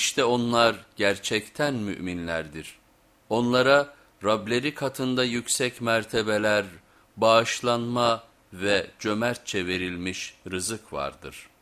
İşte onlar gerçekten müminlerdir. Onlara Rableri katında yüksek mertebeler, bağışlanma ve cömertçe verilmiş rızık vardır.''